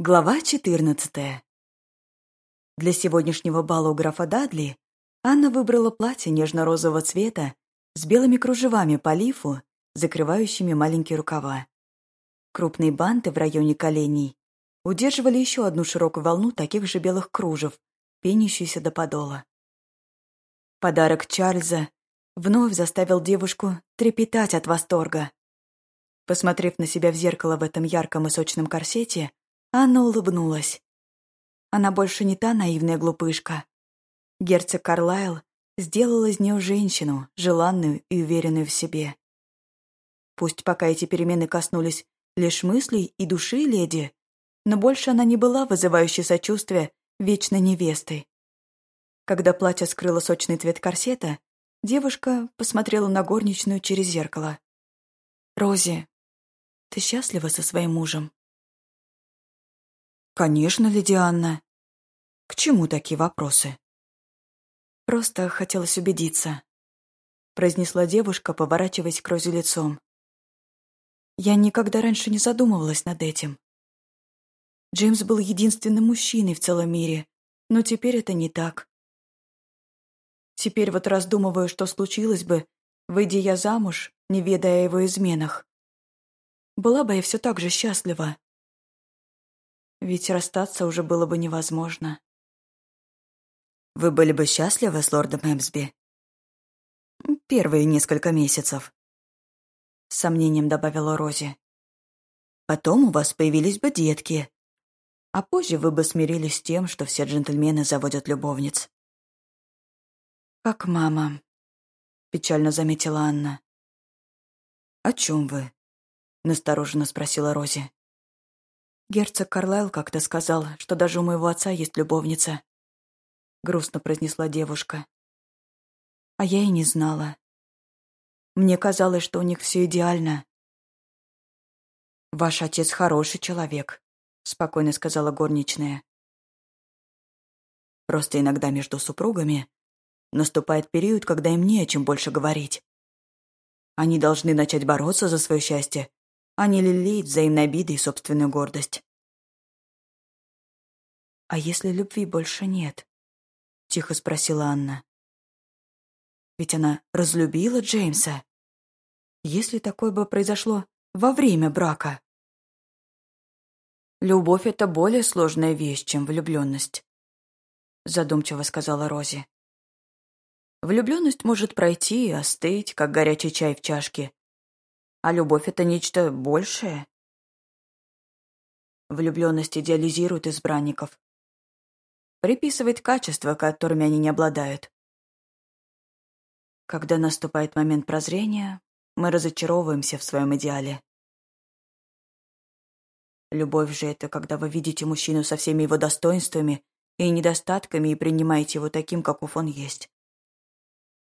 Глава 14. Для сегодняшнего бала у графа Дадли Анна выбрала платье нежно-розового цвета с белыми кружевами по лифу, закрывающими маленькие рукава. Крупные банты в районе коленей удерживали еще одну широкую волну таких же белых кружев, пенящуюся до подола. Подарок Чарльза вновь заставил девушку трепетать от восторга. Посмотрев на себя в зеркало в этом ярком и сочном корсете, Анна улыбнулась. Она больше не та наивная глупышка. Герцог Карлайл сделал из нее женщину, желанную и уверенную в себе. Пусть пока эти перемены коснулись лишь мыслей и души леди, но больше она не была вызывающей сочувствия вечной невестой. Когда платье скрыло сочный цвет корсета, девушка посмотрела на горничную через зеркало. «Рози, ты счастлива со своим мужем?» «Конечно, леди Анна. К чему такие вопросы?» «Просто хотелось убедиться», — произнесла девушка, поворачиваясь к Розе лицом. «Я никогда раньше не задумывалась над этим. Джеймс был единственным мужчиной в целом мире, но теперь это не так. Теперь вот раздумываю, что случилось бы, выйдя я замуж, не ведая о его изменах. Была бы я все так же счастлива. Ведь расстаться уже было бы невозможно. Вы были бы счастливы с лордом Эмсби? Первые несколько месяцев. С сомнением добавила Рози. Потом у вас появились бы детки. А позже вы бы смирились с тем, что все джентльмены заводят любовниц. «Как мама», — печально заметила Анна. «О чем вы?» — настороженно спросила Рози. Герцог Карлайл как-то сказал, что даже у моего отца есть любовница. Грустно произнесла девушка. А я и не знала. Мне казалось, что у них все идеально. «Ваш отец хороший человек», — спокойно сказала горничная. «Просто иногда между супругами наступает период, когда им не о чем больше говорить. Они должны начать бороться за свое счастье а не лелеять взаимной обиды и собственную гордость. «А если любви больше нет?» — тихо спросила Анна. «Ведь она разлюбила Джеймса. Если такое бы произошло во время брака?» «Любовь — это более сложная вещь, чем влюбленность», — задумчиво сказала Рози. «Влюбленность может пройти и остыть, как горячий чай в чашке, а любовь — это нечто большее. Влюбленность идеализирует избранников. Приписывает качества, которыми они не обладают. Когда наступает момент прозрения, мы разочаровываемся в своем идеале. Любовь же — это когда вы видите мужчину со всеми его достоинствами и недостатками и принимаете его таким, каков он есть.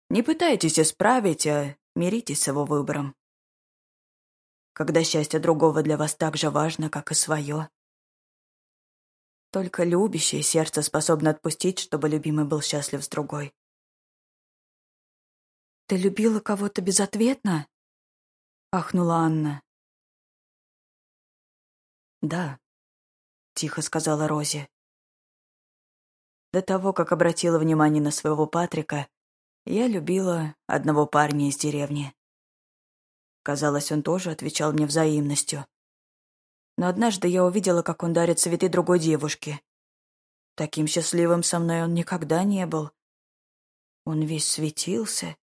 Не пытайтесь исправить, а миритесь с его выбором когда счастье другого для вас так же важно, как и свое. Только любящее сердце способно отпустить, чтобы любимый был счастлив с другой. «Ты любила кого-то безответно?» — ахнула Анна. «Да», — тихо сказала Рози. До того, как обратила внимание на своего Патрика, я любила одного парня из деревни. Казалось, он тоже отвечал мне взаимностью. Но однажды я увидела, как он дарит цветы другой девушке. Таким счастливым со мной он никогда не был. Он весь светился.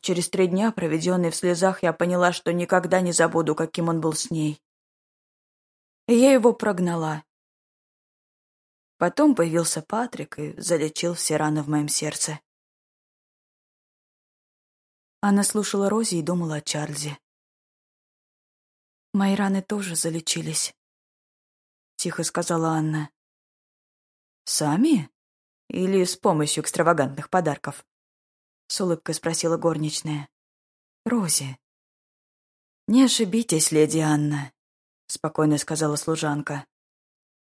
Через три дня, проведенные в слезах, я поняла, что никогда не забуду, каким он был с ней. И я его прогнала. Потом появился Патрик и залечил все раны в моем сердце. Она слушала Рози и думала о Чарльзе. «Мои раны тоже залечились», — тихо сказала Анна. «Сами? Или с помощью экстравагантных подарков?» — с улыбкой спросила горничная. «Рози». «Не ошибитесь, леди Анна», — спокойно сказала служанка.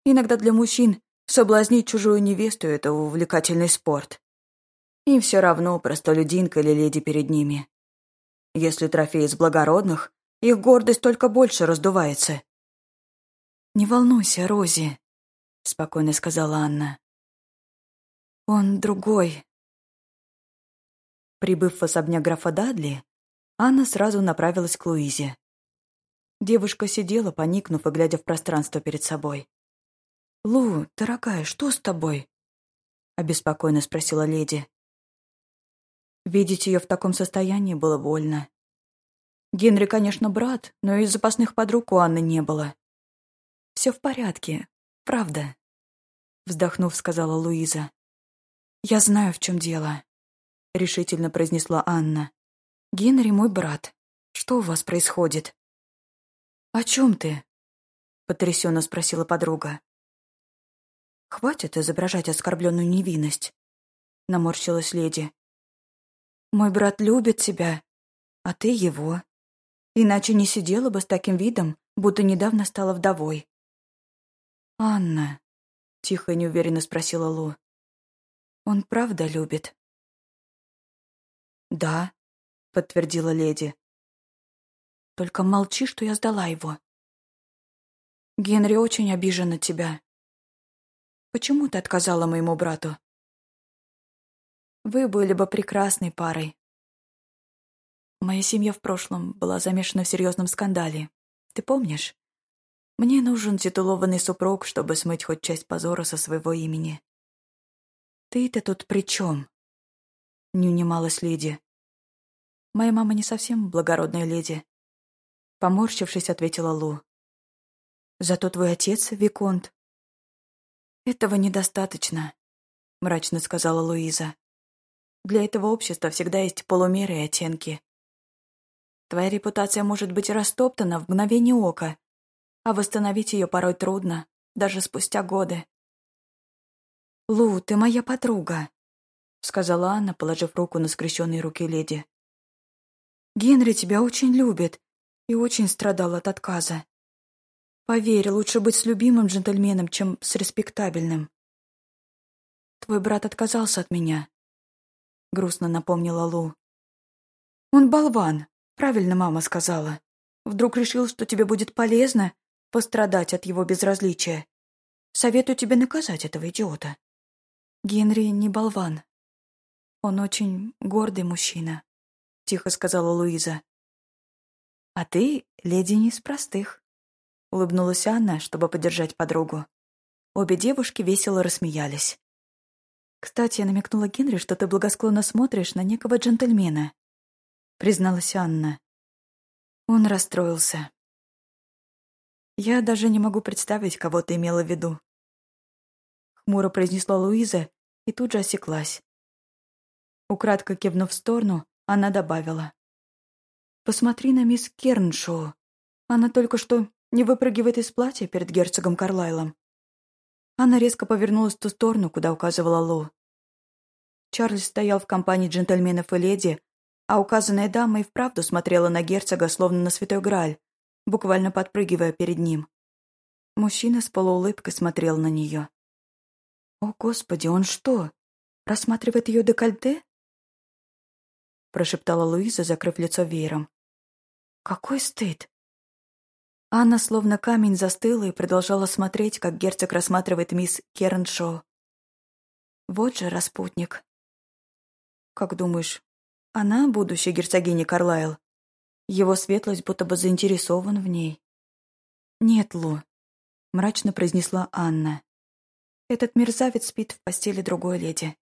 «Иногда для мужчин соблазнить чужую невесту — это увлекательный спорт. Им все равно, простолюдинка или леди перед ними. Если трофей из благородных, их гордость только больше раздувается. «Не волнуйся, Рози», — спокойно сказала Анна. «Он другой». Прибыв в особняк графа Дадли, Анна сразу направилась к Луизе. Девушка сидела, поникнув и глядя в пространство перед собой. «Лу, дорогая, что с тобой?» — обеспокоенно спросила леди. Видеть ее в таком состоянии было больно. Генри, конечно, брат, но и запасных подруг у Анны не было. «Все в порядке, правда», — вздохнув, сказала Луиза. «Я знаю, в чем дело», — решительно произнесла Анна. «Генри мой брат. Что у вас происходит?» «О чем ты?» — потрясенно спросила подруга. «Хватит изображать оскорбленную невинность», — наморщилась леди. «Мой брат любит тебя, а ты его. Иначе не сидела бы с таким видом, будто недавно стала вдовой». «Анна», — тихо и неуверенно спросила Лу, — «он правда любит?» «Да», — подтвердила леди. «Только молчи, что я сдала его». «Генри очень обижен на тебя. Почему ты отказала моему брату?» «Вы были бы прекрасной парой», Моя семья в прошлом была замешана в серьезном скандале. Ты помнишь? Мне нужен титулованный супруг, чтобы смыть хоть часть позора со своего имени. Ты-то тут при чем? Не унималась леди. Моя мама не совсем благородная леди. Поморщившись, ответила Лу. Зато твой отец, Виконт. Этого недостаточно, мрачно сказала Луиза. Для этого общества всегда есть полумеры и оттенки. Твоя репутация может быть растоптана в мгновение ока, а восстановить ее порой трудно, даже спустя годы. «Лу, ты моя подруга», — сказала Анна, положив руку на скрещенные руки леди. «Генри тебя очень любит и очень страдал от отказа. Поверь, лучше быть с любимым джентльменом, чем с респектабельным. Твой брат отказался от меня», — грустно напомнила Лу. «Он болван», Правильно мама сказала. Вдруг решил, что тебе будет полезно пострадать от его безразличия. Советую тебе наказать этого идиота. Генри не болван. Он очень гордый мужчина, — тихо сказала Луиза. А ты, леди, не из простых. Улыбнулась Анна, чтобы поддержать подругу. Обе девушки весело рассмеялись. «Кстати, я намекнула Генри, что ты благосклонно смотришь на некого джентльмена. — призналась Анна. Он расстроился. «Я даже не могу представить, кого ты имела в виду». Хмуро произнесла Луиза и тут же осеклась. Украдко кивнув в сторону, она добавила. «Посмотри на мисс Керншоу. Она только что не выпрыгивает из платья перед герцогом Карлайлом». Она резко повернулась в ту сторону, куда указывала Лу. Чарльз стоял в компании джентльменов и леди, а указанная дама и вправду смотрела на герцога, словно на святой Грааль, буквально подпрыгивая перед ним. Мужчина с полуулыбкой смотрел на нее. «О, Господи, он что, рассматривает ее декольте?» прошептала Луиза, закрыв лицо веером. «Какой стыд!» Анна словно камень застыла и продолжала смотреть, как герцог рассматривает мисс Керншоу. «Вот же распутник!» «Как думаешь, она будущая герцогиня Карлайл. Его светлость будто бы заинтересован в ней. «Нет, Лу», — мрачно произнесла Анна. «Этот мерзавец спит в постели другой леди».